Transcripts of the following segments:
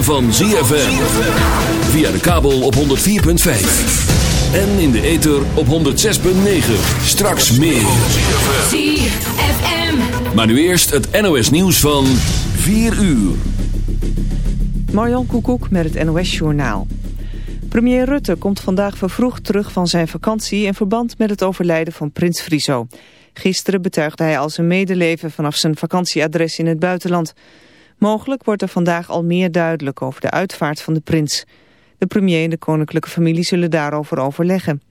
ritme van ZFM. Via de kabel op 104.5. En in de ether op 106.9. Straks meer. ZFM. Maar nu eerst het NOS nieuws van 4 uur. Marjan Koekoek met het NOS-journaal. Premier Rutte komt vandaag vervroegd terug van zijn vakantie... in verband met het overlijden van prins Friso. Gisteren betuigde hij al zijn medeleven vanaf zijn vakantieadres in het buitenland. Mogelijk wordt er vandaag al meer duidelijk over de uitvaart van de prins. De premier en de koninklijke familie zullen daarover overleggen.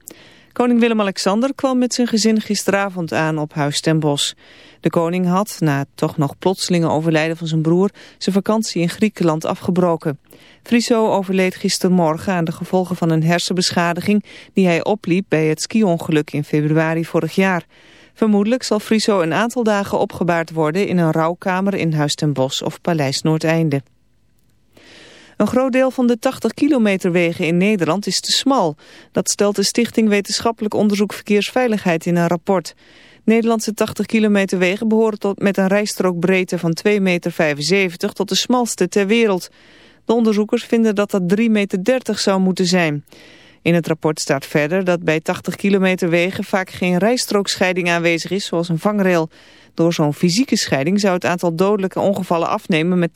Koning Willem-Alexander kwam met zijn gezin gisteravond aan op Huis ten Bosch. De koning had, na het toch nog plotselinge overlijden van zijn broer, zijn vakantie in Griekenland afgebroken. Friso overleed gistermorgen aan de gevolgen van een hersenbeschadiging die hij opliep bij het ski-ongeluk in februari vorig jaar. Vermoedelijk zal Friso een aantal dagen opgebaard worden in een rouwkamer in Huis ten Bosch of Paleis Noordeinde. Een groot deel van de 80 kilometer wegen in Nederland is te smal. Dat stelt de Stichting Wetenschappelijk Onderzoek Verkeersveiligheid in een rapport. Nederlandse 80 kilometer wegen behoren tot met een rijstrookbreedte van 2,75 meter tot de smalste ter wereld. De onderzoekers vinden dat dat 3,30 meter zou moeten zijn. In het rapport staat verder dat bij 80 kilometer wegen vaak geen rijstrookscheiding aanwezig is, zoals een vangrail. Door zo'n fysieke scheiding zou het aantal dodelijke ongevallen afnemen met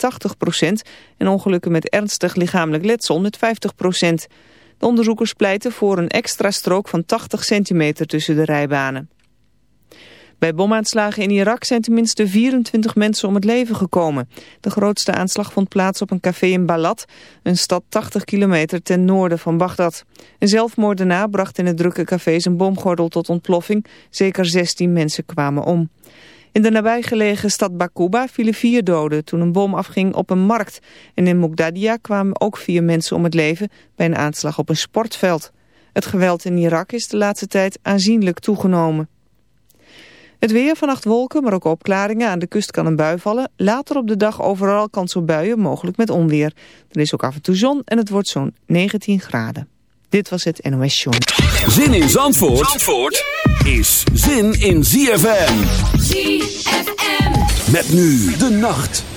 80% en ongelukken met ernstig lichamelijk letsel met 50%. De onderzoekers pleiten voor een extra strook van 80 centimeter tussen de rijbanen. Bij bomaanslagen in Irak zijn tenminste 24 mensen om het leven gekomen. De grootste aanslag vond plaats op een café in Balad, een stad 80 kilometer ten noorden van Bagdad. Een zelfmoordenaar bracht in het drukke café zijn bomgordel tot ontploffing. Zeker 16 mensen kwamen om. In de nabijgelegen stad Bakuba vielen vier doden toen een bom afging op een markt. En in Mogdadia kwamen ook vier mensen om het leven bij een aanslag op een sportveld. Het geweld in Irak is de laatste tijd aanzienlijk toegenomen. Het weer, vannacht wolken, maar ook opklaringen. Aan de kust kan een bui vallen. Later op de dag overal kans op buien, mogelijk met onweer. Er is ook af en toe zon en het wordt zo'n 19 graden. Dit was het NOS Show. Zin in Zandvoort, Zandvoort is zin in ZFM. ZFM. Met nu de nacht.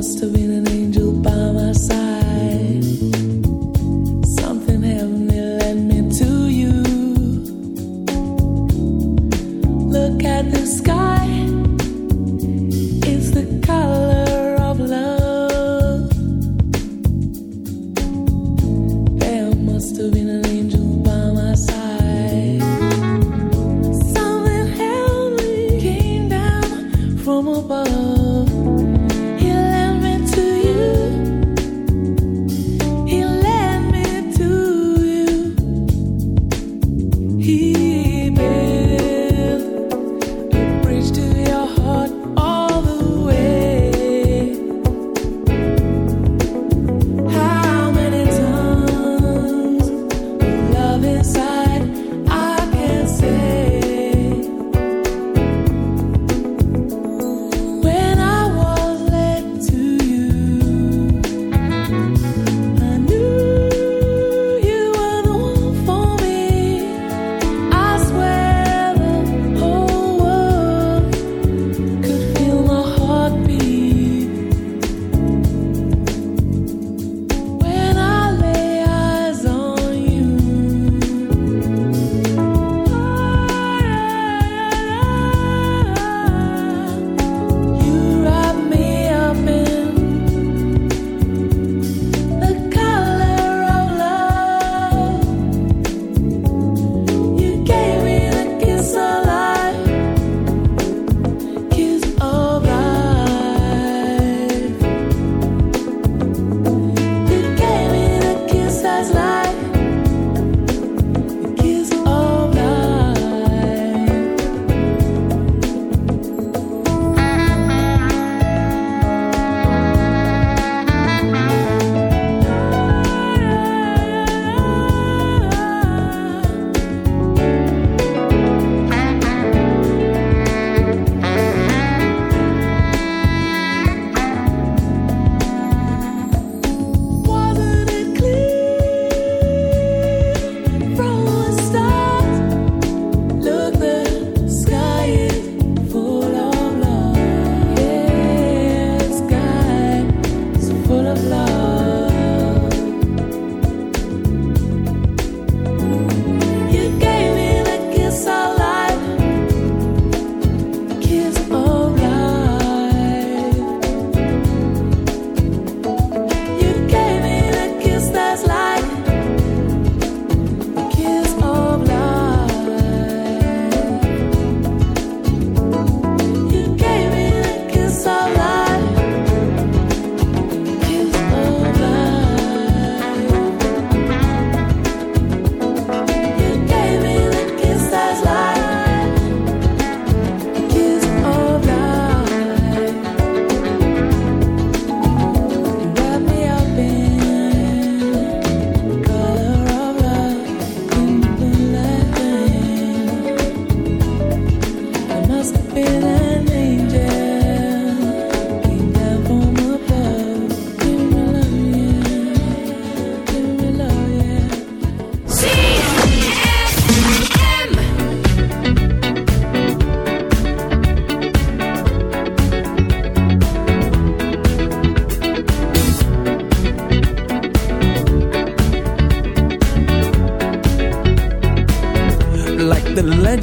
must have been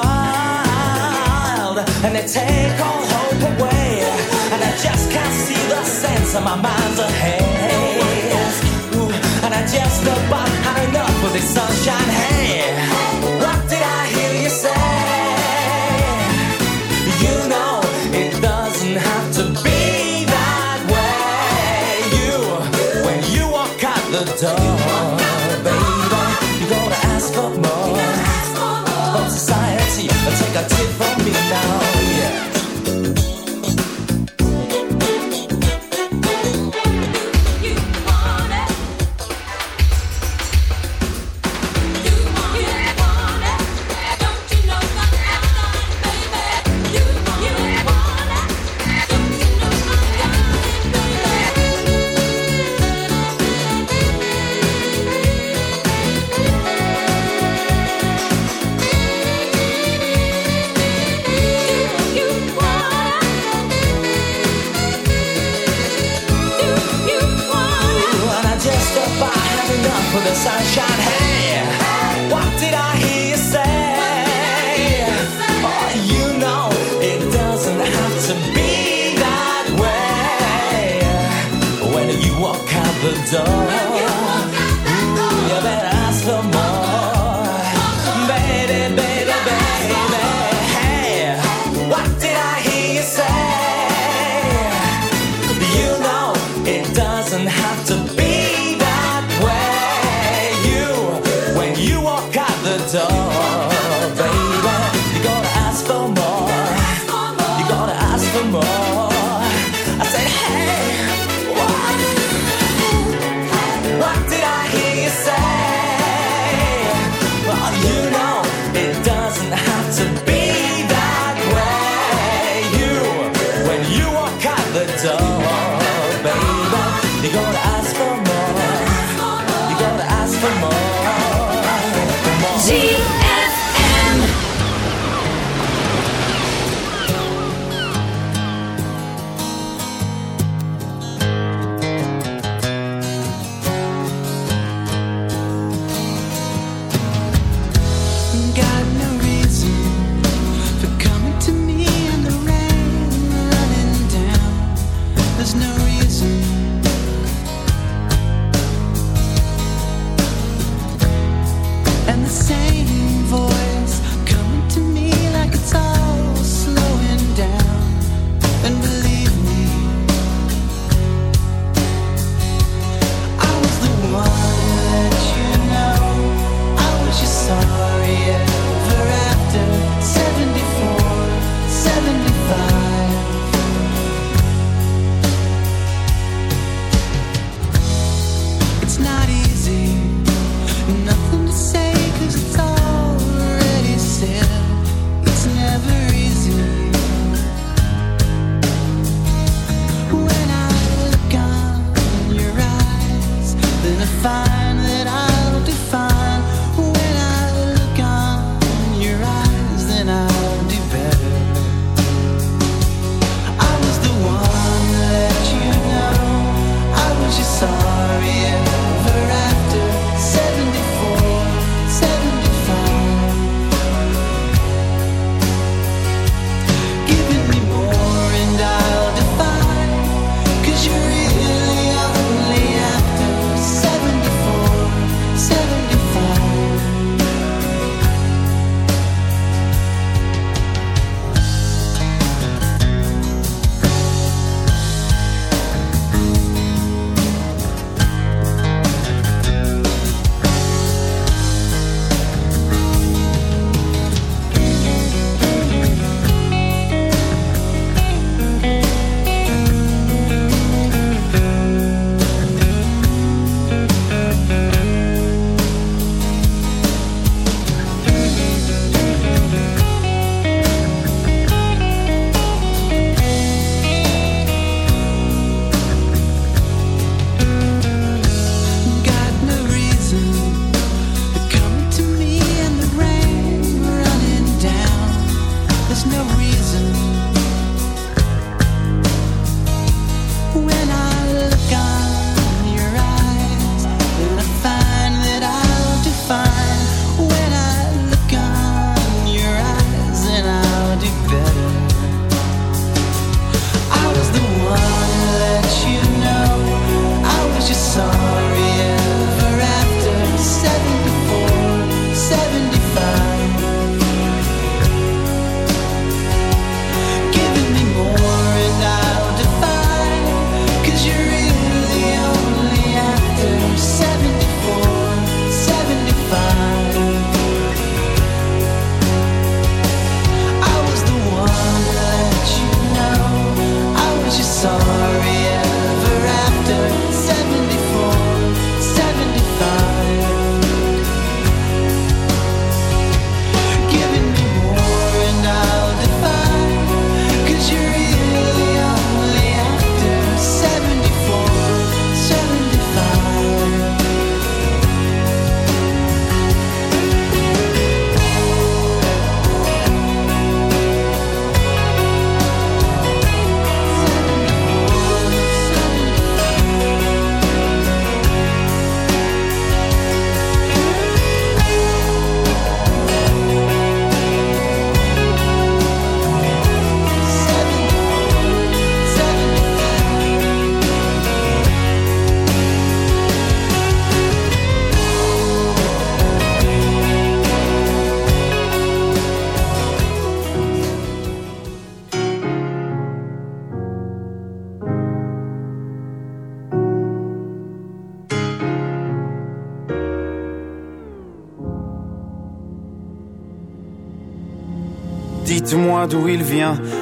wild and they take all hope away. And I just can't see the sense of my mind's ahead. Ooh, and I just about had enough of this sunshine. Hey,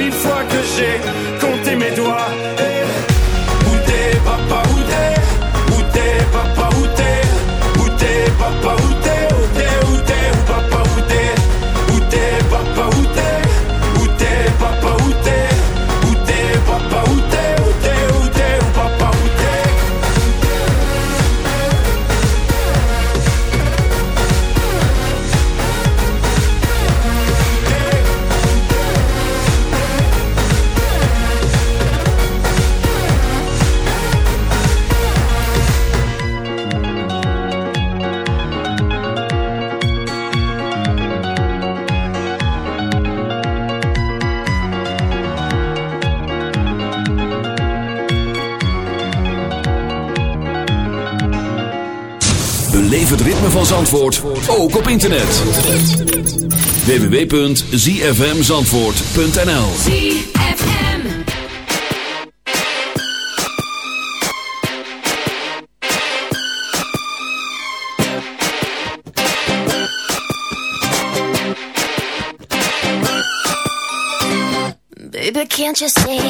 mille fois que j'ai Zandvoort, ook op internet. www.zfmzandvoort.nl ZFM. Baby, can't you see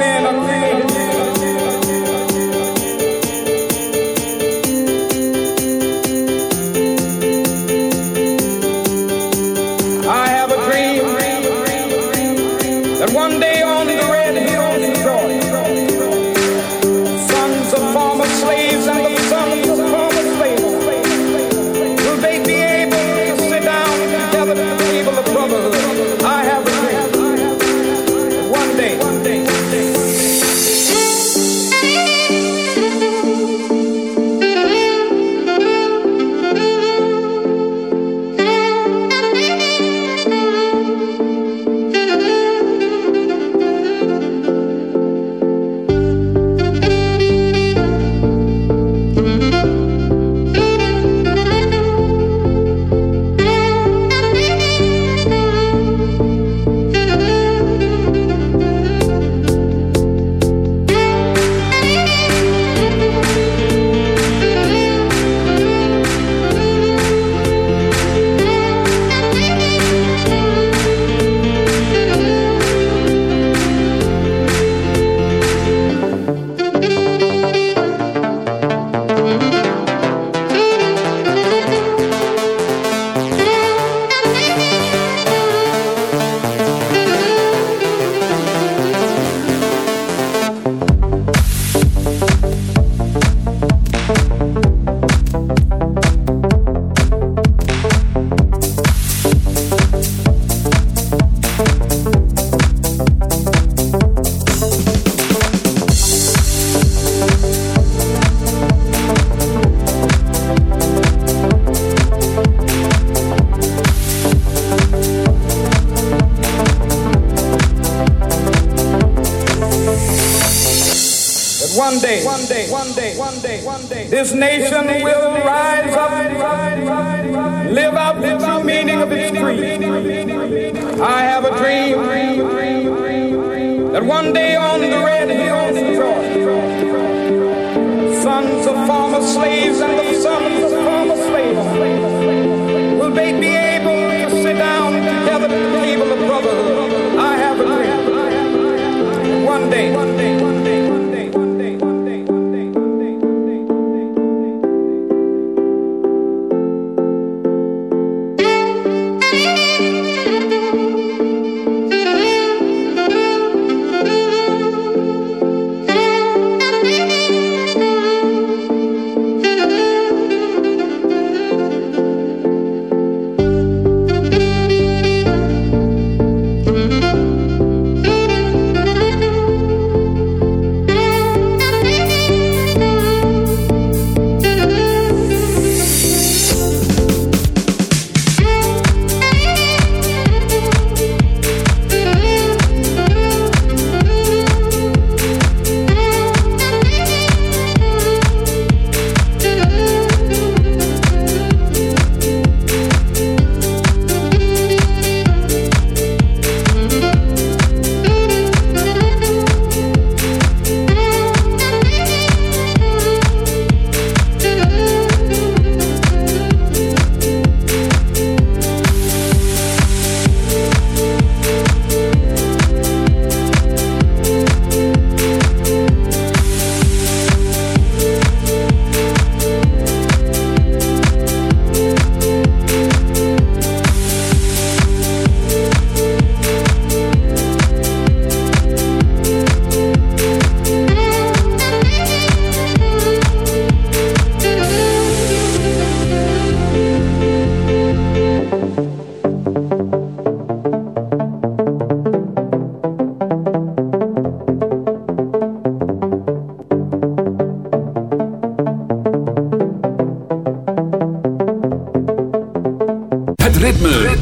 this nation.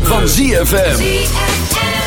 Van ZFM.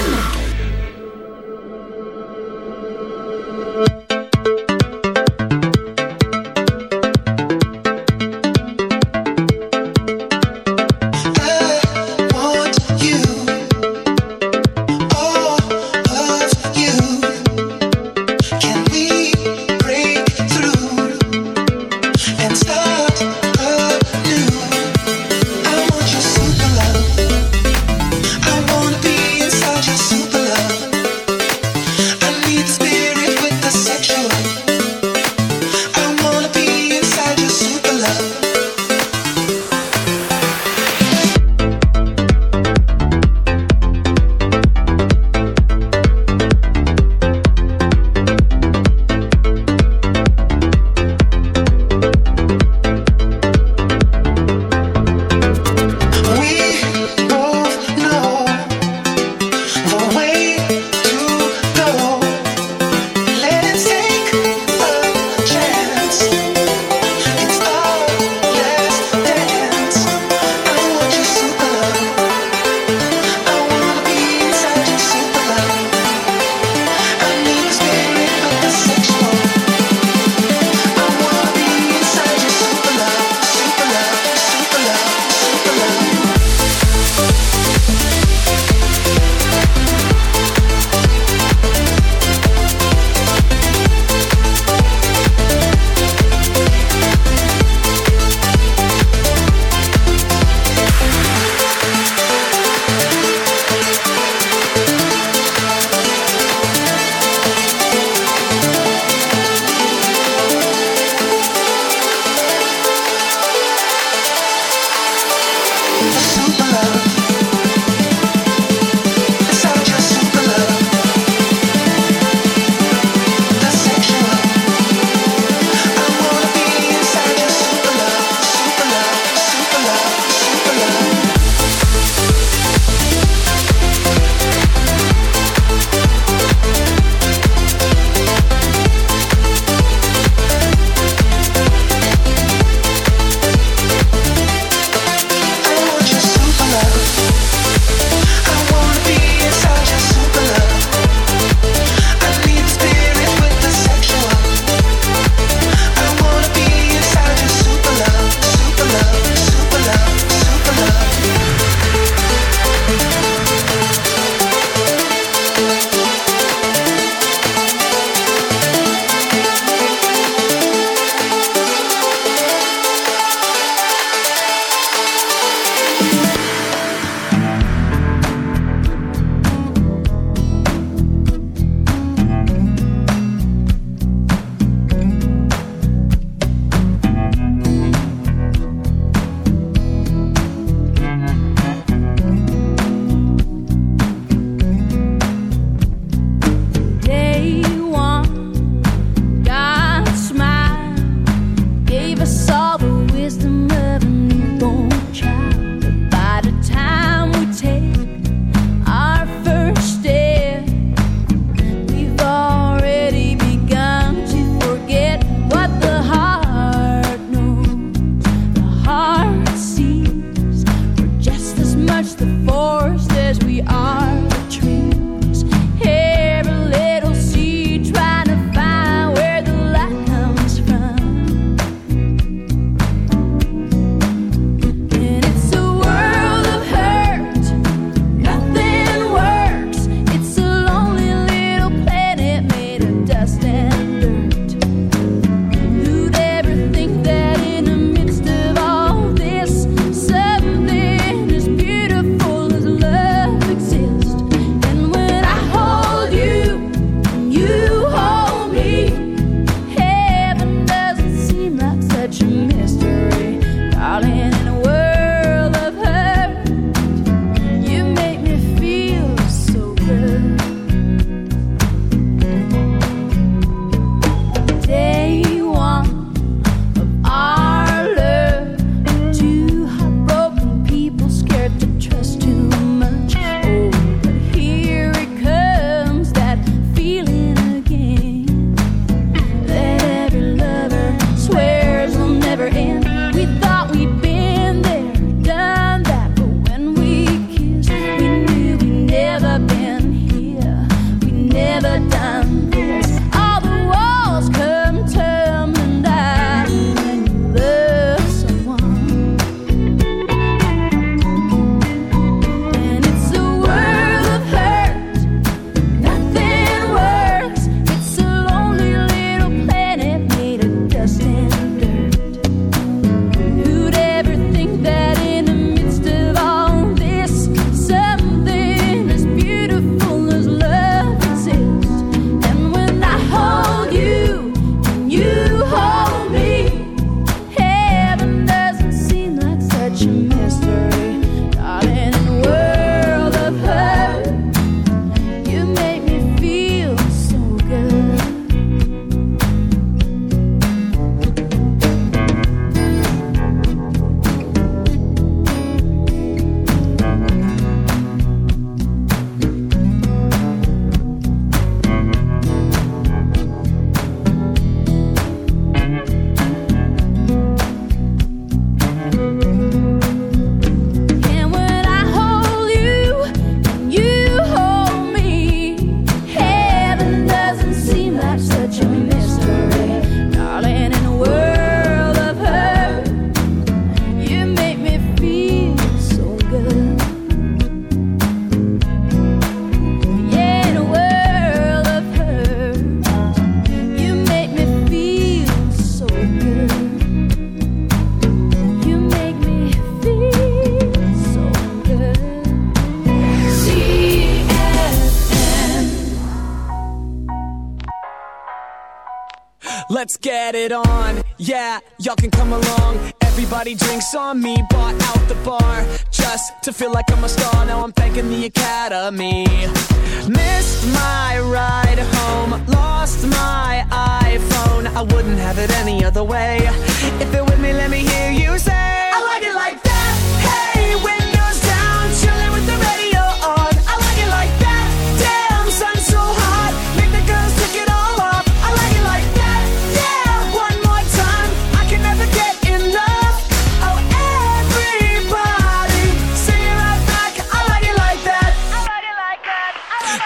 On me, bought out the bar. Just to feel like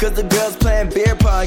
Cause the girls playing beer pong,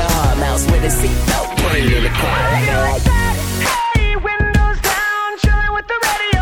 a hard mouse with a seatbelt. Put it in the car. I like it like that. Hey, windows down, chilling with the radio